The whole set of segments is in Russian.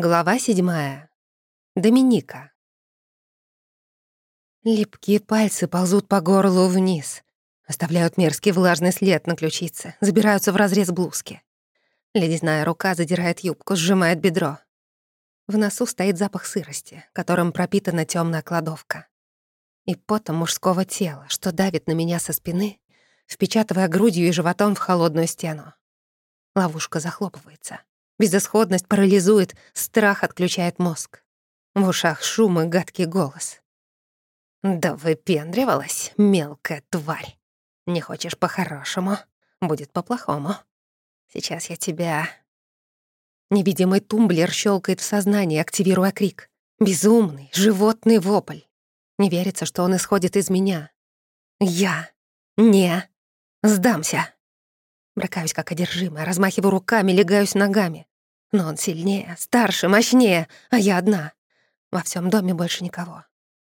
Глава седьмая. Доминика. Липкие пальцы ползут по горлу вниз, оставляют мерзкий влажный след на ключице, забираются в разрез блузки. Ледяная рука задирает юбку, сжимает бедро. В носу стоит запах сырости, которым пропитана темная кладовка. И потом мужского тела, что давит на меня со спины, впечатывая грудью и животом в холодную стену. Ловушка захлопывается. Безысходность парализует, страх отключает мозг. В ушах шум и гадкий голос. «Да выпендривалась, мелкая тварь. Не хочешь по-хорошему, будет по-плохому. Сейчас я тебя...» Невидимый тумблер щелкает в сознании, активируя крик. Безумный, животный вопль. Не верится, что он исходит из меня. Я не сдамся. Бракаюсь как одержимая, размахиваю руками, легаюсь ногами. Но он сильнее, старше, мощнее, а я одна. Во всем доме больше никого.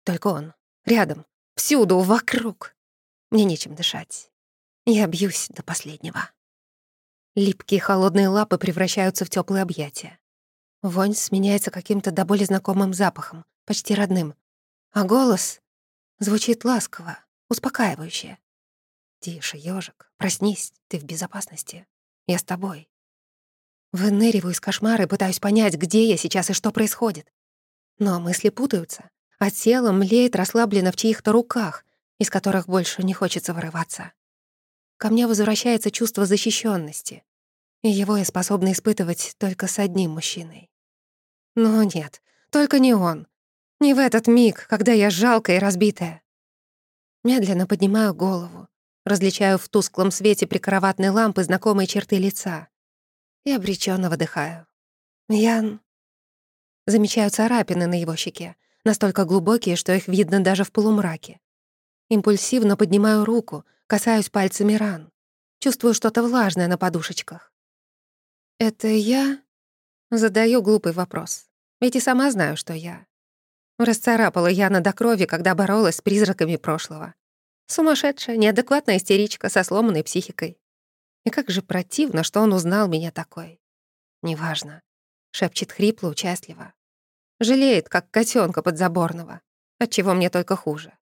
Только он. Рядом. Всюду, вокруг. Мне нечем дышать. Я бьюсь до последнего. Липкие холодные лапы превращаются в теплые объятия. Вонь сменяется каким-то до боли знакомым запахом, почти родным. А голос звучит ласково, успокаивающе. «Тише, ежик, проснись, ты в безопасности. Я с тобой. Выныриваю из кошмара и пытаюсь понять, где я сейчас и что происходит. Но мысли путаются, а тело млеет расслабленно в чьих-то руках, из которых больше не хочется вырываться. Ко мне возвращается чувство защищенности, и его я способна испытывать только с одним мужчиной. Но нет, только не он. Не в этот миг, когда я жалкая и разбитая. Медленно поднимаю голову, различаю в тусклом свете прикроватной лампы знакомые черты лица и обреченно выдыхаю. Ян... Замечаю царапины на его щеке, настолько глубокие, что их видно даже в полумраке. Импульсивно поднимаю руку, касаюсь пальцами ран. Чувствую что-то влажное на подушечках. «Это я?» Задаю глупый вопрос. Ведь и сама знаю, что я. Расцарапала Яна до крови, когда боролась с призраками прошлого. Сумасшедшая, неадекватная истеричка со сломанной психикой. И как же противно, что он узнал меня такой. Неважно. Шепчет хрипло, участливо. Жалеет, как котенка подзаборного. Отчего мне только хуже.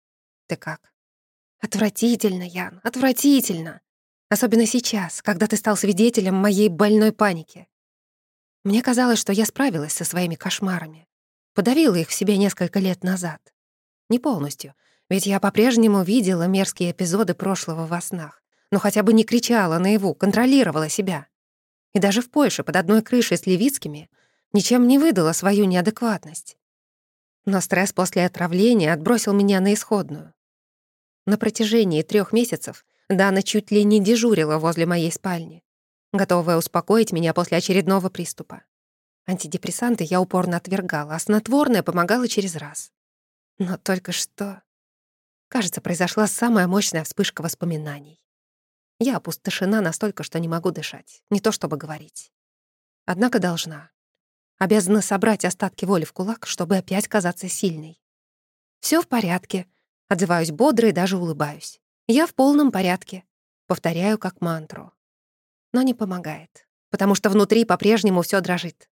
Ты как? Отвратительно, Ян, отвратительно. Особенно сейчас, когда ты стал свидетелем моей больной паники. Мне казалось, что я справилась со своими кошмарами. Подавила их в себе несколько лет назад. Не полностью, ведь я по-прежнему видела мерзкие эпизоды прошлого во снах но хотя бы не кричала наяву, контролировала себя. И даже в Польше под одной крышей с Левицкими ничем не выдала свою неадекватность. Но стресс после отравления отбросил меня на исходную. На протяжении трех месяцев Дана чуть ли не дежурила возле моей спальни, готовая успокоить меня после очередного приступа. Антидепрессанты я упорно отвергала, а снотворное помогало через раз. Но только что... Кажется, произошла самая мощная вспышка воспоминаний. Я опустошена настолько, что не могу дышать, не то чтобы говорить. Однако должна. Обязана собрать остатки воли в кулак, чтобы опять казаться сильной. Все в порядке», — отзываюсь бодро и даже улыбаюсь. «Я в полном порядке», — повторяю как мантру. Но не помогает, потому что внутри по-прежнему все дрожит.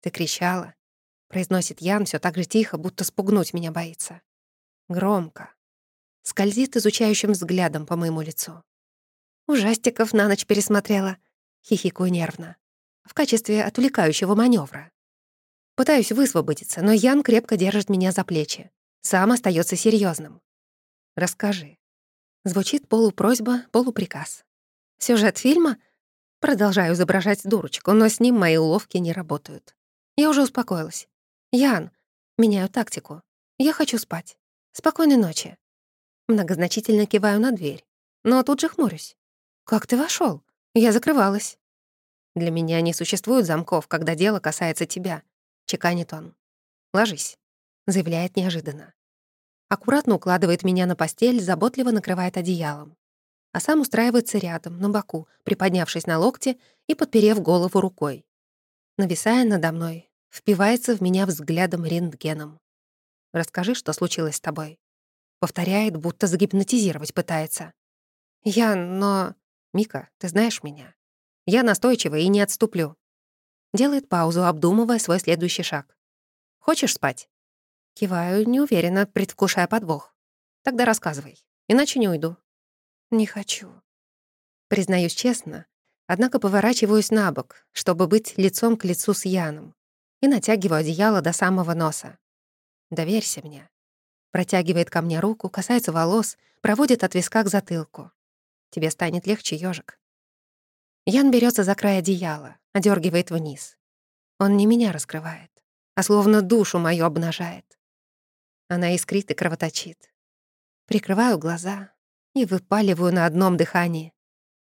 «Ты кричала», — произносит Ян все так же тихо, будто спугнуть меня боится. Громко. Скользит изучающим взглядом по моему лицу. Ужастиков на ночь пересмотрела. Хихикаю нервно. В качестве отвлекающего маневра. Пытаюсь высвободиться, но Ян крепко держит меня за плечи. Сам остается серьезным. «Расскажи». Звучит полупросьба, полуприказ. Сюжет фильма? Продолжаю изображать дурочку, но с ним мои уловки не работают. Я уже успокоилась. «Ян, меняю тактику. Я хочу спать. Спокойной ночи». Многозначительно киваю на дверь, но тут же хмурюсь. «Как ты вошел? Я закрывалась». «Для меня не существует замков, когда дело касается тебя», — чеканит он. «Ложись», — заявляет неожиданно. Аккуратно укладывает меня на постель, заботливо накрывает одеялом. А сам устраивается рядом, на боку, приподнявшись на локте и подперев голову рукой. Нависая надо мной, впивается в меня взглядом рентгеном. «Расскажи, что случилось с тобой». Повторяет, будто загипнотизировать пытается. «Я, но...» «Мика, ты знаешь меня. Я настойчива и не отступлю». Делает паузу, обдумывая свой следующий шаг. «Хочешь спать?» Киваю, неуверенно, предвкушая подвох. «Тогда рассказывай, иначе не уйду». «Не хочу». Признаюсь честно, однако поворачиваюсь на бок, чтобы быть лицом к лицу с Яном, и натягиваю одеяло до самого носа. «Доверься мне». Протягивает ко мне руку, касается волос, проводит от виска к затылку. «Тебе станет легче, ежик. Ян берется за край одеяла, одергивает вниз. Он не меня раскрывает, а словно душу мою обнажает. Она искрит и кровоточит. Прикрываю глаза и выпаливаю на одном дыхании.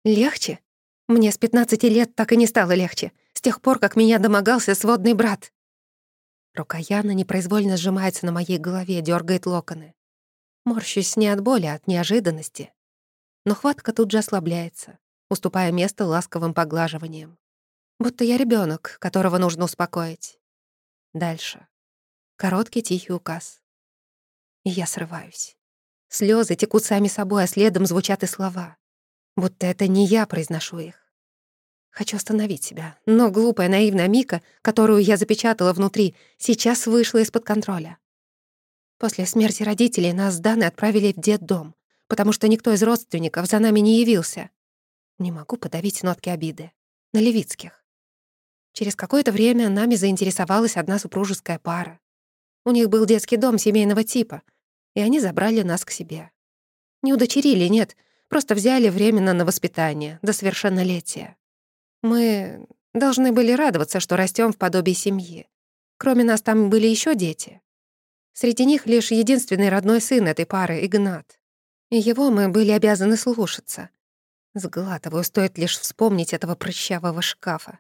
Легче? Мне с 15 лет так и не стало легче, с тех пор, как меня домогался сводный брат. Рука Яна непроизвольно сжимается на моей голове, дергает локоны. Морщусь не от боли, а от неожиданности. Но хватка тут же ослабляется, уступая место ласковым поглаживаниям. Будто я ребенок, которого нужно успокоить. Дальше. Короткий тихий указ. И я срываюсь. Слезы текут сами собой, а следом звучат и слова. Будто это не я произношу их. Хочу остановить себя, но глупая, наивная Мика, которую я запечатала внутри, сейчас вышла из-под контроля. После смерти родителей нас с Даной отправили в детдом, потому что никто из родственников за нами не явился. Не могу подавить нотки обиды. На Левицких. Через какое-то время нами заинтересовалась одна супружеская пара. У них был детский дом семейного типа, и они забрали нас к себе. Не удочерили, нет, просто взяли временно на воспитание, до совершеннолетия. Мы должны были радоваться, что растем в подобии семьи. Кроме нас там были еще дети. Среди них лишь единственный родной сын этой пары, Игнат. Его мы были обязаны слушаться. Сглатываю, стоит лишь вспомнить этого прыщавого шкафа.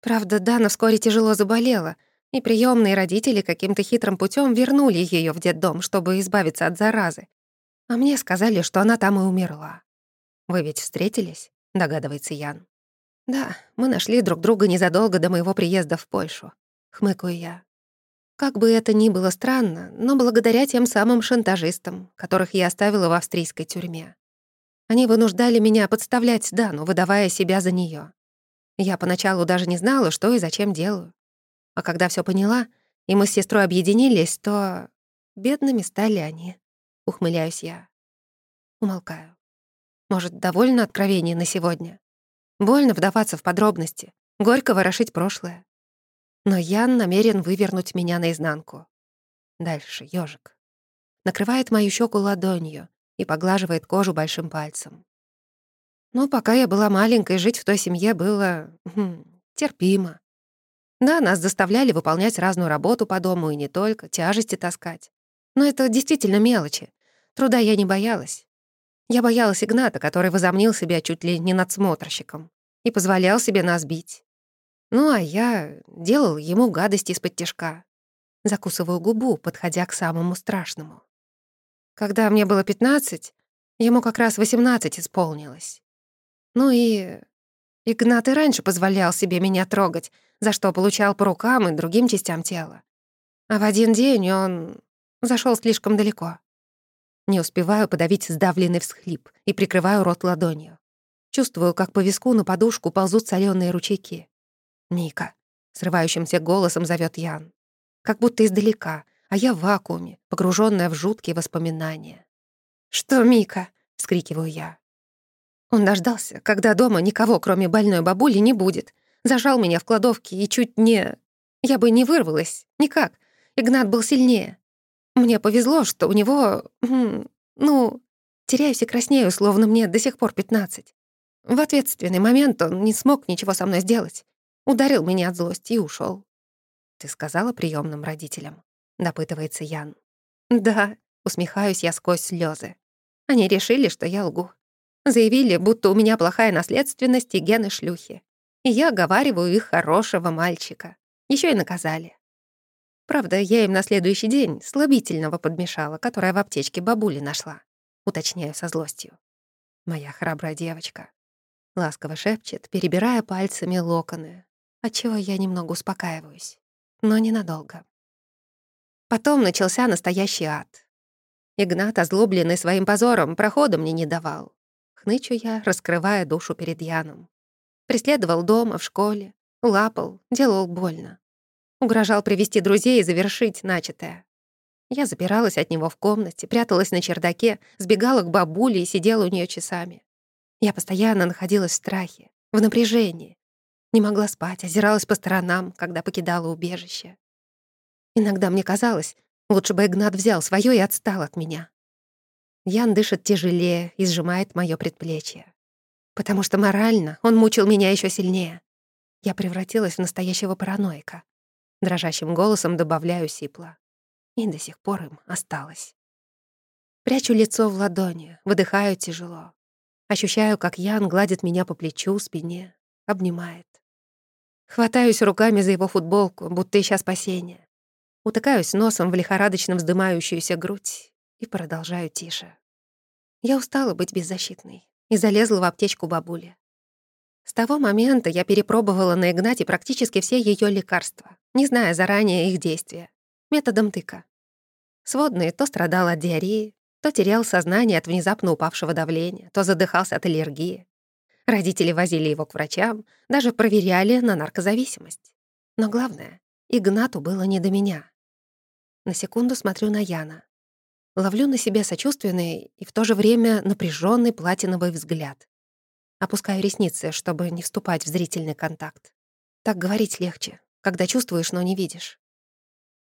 Правда, Дана вскоре тяжело заболела, и приемные родители каким-то хитрым путем вернули ее в детдом, чтобы избавиться от заразы. А мне сказали, что она там и умерла. «Вы ведь встретились?» — догадывается Ян. «Да, мы нашли друг друга незадолго до моего приезда в Польшу», — хмыкаю я. Как бы это ни было странно, но благодаря тем самым шантажистам, которых я оставила в австрийской тюрьме. Они вынуждали меня подставлять Дану, выдавая себя за нее. Я поначалу даже не знала, что и зачем делаю. А когда все поняла, и мы с сестрой объединились, то бедными стали они. Ухмыляюсь я. Умолкаю. Может, довольно откровение на сегодня? Больно вдаваться в подробности, горько ворошить прошлое. Но Ян намерен вывернуть меня наизнанку. Дальше ёжик. Накрывает мою щеку ладонью, и поглаживает кожу большим пальцем. Ну, пока я была маленькой, жить в той семье было хм, терпимо. Да, нас заставляли выполнять разную работу по дому и не только, тяжести таскать. Но это действительно мелочи. Труда я не боялась. Я боялась Игната, который возомнил себя чуть ли не надсмотрщиком и позволял себе нас бить. Ну, а я делал ему гадости из-под тяжка. Закусываю губу, подходя к самому страшному. Когда мне было 15, ему как раз 18 исполнилось. Ну и Игнат и раньше позволял себе меня трогать, за что получал по рукам и другим частям тела. А в один день он зашел слишком далеко. Не успеваю подавить сдавленный всхлип и прикрываю рот ладонью. Чувствую, как по виску на подушку ползут соленые ручейки. «Ника», — срывающимся голосом зовет Ян. Как будто издалека — а я в вакууме, погруженная в жуткие воспоминания. «Что, Мика?» — вскрикиваю я. Он дождался, когда дома никого, кроме больной бабули, не будет. Зажал меня в кладовке и чуть не... Я бы не вырвалась. Никак. Игнат был сильнее. Мне повезло, что у него... Ну... Теряюсь и краснею, словно мне до сих пор пятнадцать. В ответственный момент он не смог ничего со мной сделать. Ударил меня от злости и ушел. Ты сказала приемным родителям? — допытывается Ян. «Да», — усмехаюсь я сквозь слезы. Они решили, что я лгу. Заявили, будто у меня плохая наследственность и гены шлюхи. И я оговариваю их хорошего мальчика. Еще и наказали. Правда, я им на следующий день слабительного подмешала, которое в аптечке бабули нашла. Уточняю со злостью. Моя храбрая девочка. Ласково шепчет, перебирая пальцами локоны, отчего я немного успокаиваюсь. Но ненадолго. Потом начался настоящий ад. Игнат, озлобленный своим позором, прохода мне не давал. Хнычу я, раскрывая душу перед Яном. Преследовал дома, в школе, лапал, делал больно. Угрожал привести друзей и завершить начатое. Я запиралась от него в комнате, пряталась на чердаке, сбегала к бабуле и сидела у нее часами. Я постоянно находилась в страхе, в напряжении. Не могла спать, озиралась по сторонам, когда покидала убежище. Иногда мне казалось, лучше бы Игнат взял своё и отстал от меня. Ян дышит тяжелее и сжимает моё предплечье. Потому что морально он мучил меня ещё сильнее. Я превратилась в настоящего параноика. Дрожащим голосом добавляю сипло. И до сих пор им осталось. Прячу лицо в ладони, выдыхаю тяжело. Ощущаю, как Ян гладит меня по плечу, спине, обнимает. Хватаюсь руками за его футболку, будто ища спасения. Утыкаюсь носом в лихорадочно вздымающуюся грудь и продолжаю тише. Я устала быть беззащитной и залезла в аптечку бабули. С того момента я перепробовала на Игнате практически все ее лекарства, не зная заранее их действия, методом тыка. Сводный то страдал от диареи, то терял сознание от внезапно упавшего давления, то задыхался от аллергии. Родители возили его к врачам, даже проверяли на наркозависимость. Но главное, Игнату было не до меня. На секунду смотрю на Яна. Ловлю на себе сочувственный и в то же время напряженный платиновый взгляд. Опускаю ресницы, чтобы не вступать в зрительный контакт. Так говорить легче, когда чувствуешь, но не видишь.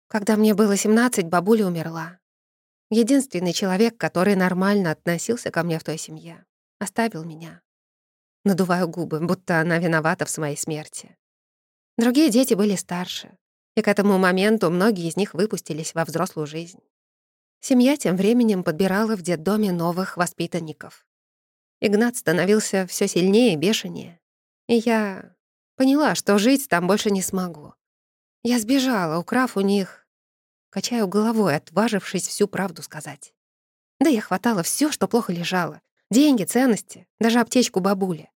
Когда мне было 17, бабуля умерла. Единственный человек, который нормально относился ко мне в той семье, оставил меня. Надуваю губы, будто она виновата в своей смерти. Другие дети были старше, и к этому моменту многие из них выпустились во взрослую жизнь. Семья тем временем подбирала в детдоме новых воспитанников. Игнат становился все сильнее и бешенее. И я поняла, что жить там больше не смогу. Я сбежала, украв у них... Качаю головой, отважившись всю правду сказать. Да я хватала все, что плохо лежало. Деньги, ценности, даже аптечку бабули.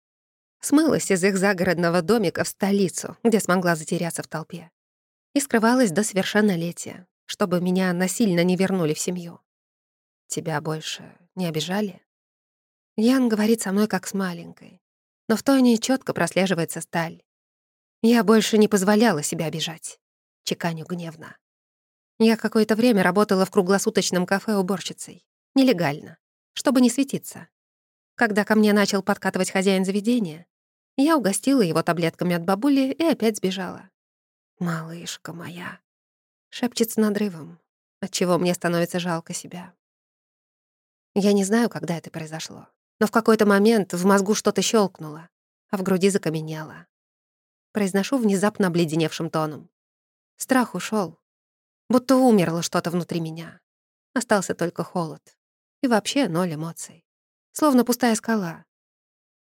Смылась из их загородного домика в столицу, где смогла затеряться в толпе. И скрывалась до совершеннолетия, чтобы меня насильно не вернули в семью. Тебя больше не обижали? Ян говорит со мной как с маленькой, но в тоне четко прослеживается сталь. Я больше не позволяла себя обижать. Чеканю гневно. Я какое-то время работала в круглосуточном кафе уборщицей. Нелегально. Чтобы не светиться. Когда ко мне начал подкатывать хозяин заведения, я угостила его таблетками от бабули и опять сбежала. «Малышка моя», — шепчет с надрывом, отчего мне становится жалко себя. Я не знаю, когда это произошло. Но в какой-то момент в мозгу что-то щелкнуло, а в груди закаменело. Произношу внезапно обледеневшим тоном. Страх ушел, Будто умерло что-то внутри меня. Остался только холод. И вообще ноль эмоций. Словно пустая скала.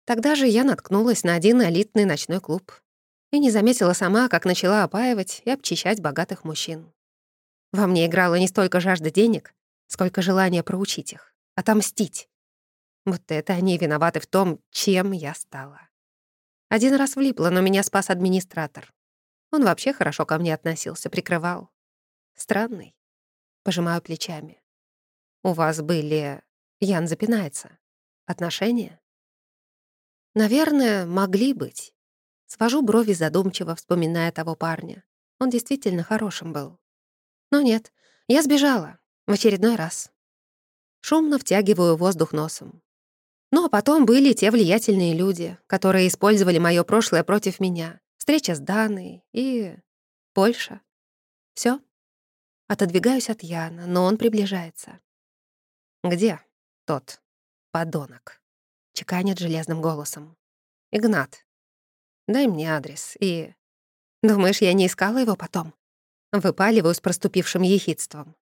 Тогда же я наткнулась на один элитный ночной клуб и не заметила сама, как начала опаивать и обчищать богатых мужчин. Во мне играла не столько жажда денег, сколько желание проучить их, отомстить, вот это они виноваты в том, чем я стала. Один раз влипла, но меня спас администратор. Он вообще хорошо ко мне относился, прикрывал. Странный. Пожимаю плечами. У вас были... Ян запинается. Отношения? Наверное, могли быть. Свожу брови задумчиво, вспоминая того парня. Он действительно хорошим был. Но нет, я сбежала. В очередной раз. Шумно втягиваю воздух носом. Ну а потом были те влиятельные люди, которые использовали мое прошлое против меня. Встреча с Даной и... Польша. Все. Отодвигаюсь от Яна, но он приближается. «Где тот подонок?» — чеканит железным голосом. «Игнат, дай мне адрес и...» «Думаешь, я не искала его потом?» Выпаливаю с проступившим ехидством.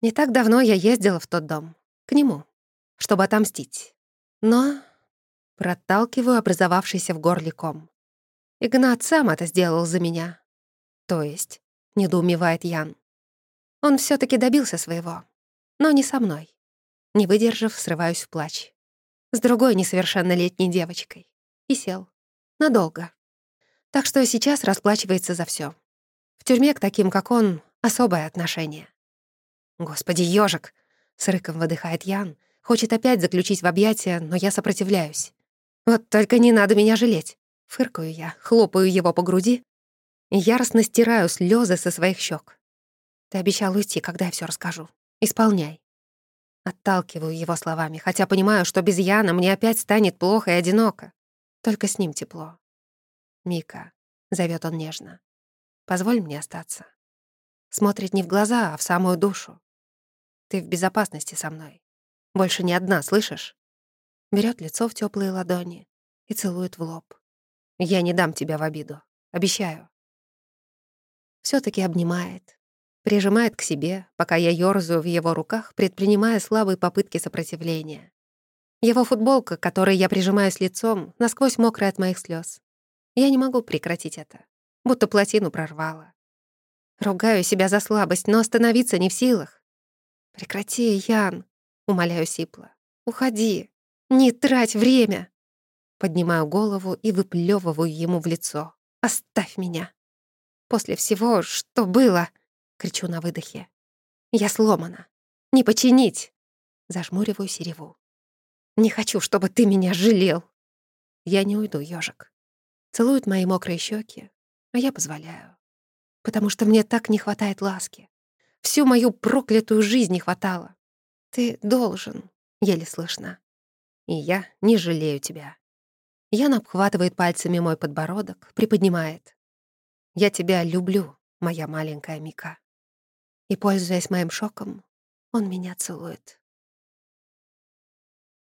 Не так давно я ездила в тот дом. К нему. Чтобы отомстить. Но проталкиваю образовавшийся в горле ком. Игнат сам это сделал за меня. То есть, недоумевает Ян. Он все таки добился своего, но не со мной. Не выдержав, срываюсь в плач. С другой несовершеннолетней девочкой. И сел. Надолго. Так что сейчас расплачивается за все. В тюрьме к таким, как он, особое отношение. «Господи, ёжик!» — с рыком выдыхает Ян, Хочет опять заключить в объятия, но я сопротивляюсь. Вот только не надо меня жалеть. Фыркаю я, хлопаю его по груди и яростно стираю слезы со своих щек. Ты обещал уйти, когда я все расскажу. Исполняй. Отталкиваю его словами, хотя понимаю, что без Яна мне опять станет плохо и одиноко. Только с ним тепло. «Мика», — зовет он нежно, — «позволь мне остаться». Смотрит не в глаза, а в самую душу. Ты в безопасности со мной. Больше не одна, слышишь? Берет лицо в теплые ладони и целует в лоб. Я не дам тебя в обиду. Обещаю. все таки обнимает, прижимает к себе, пока я ёрзаю в его руках, предпринимая слабые попытки сопротивления. Его футболка, которой я прижимаюсь лицом, насквозь мокрая от моих слез. Я не могу прекратить это, будто плотину прорвало. Ругаю себя за слабость, но остановиться не в силах. «Прекрати, Ян!» — умоляю сипло. «Уходи! Не трать время!» Поднимаю голову и выплёвываю ему в лицо. «Оставь меня!» «После всего, что было!» — кричу на выдохе. «Я сломана! Не починить!» Зажмуриваю сереву. «Не хочу, чтобы ты меня жалел!» Я не уйду, ёжик. Целуют мои мокрые щеки, а я позволяю. Потому что мне так не хватает ласки. Всю мою проклятую жизнь не хватало. Ты должен, еле слышно. И я не жалею тебя. Ян обхватывает пальцами мой подбородок, приподнимает. Я тебя люблю, моя маленькая Мика. И, пользуясь моим шоком, он меня целует.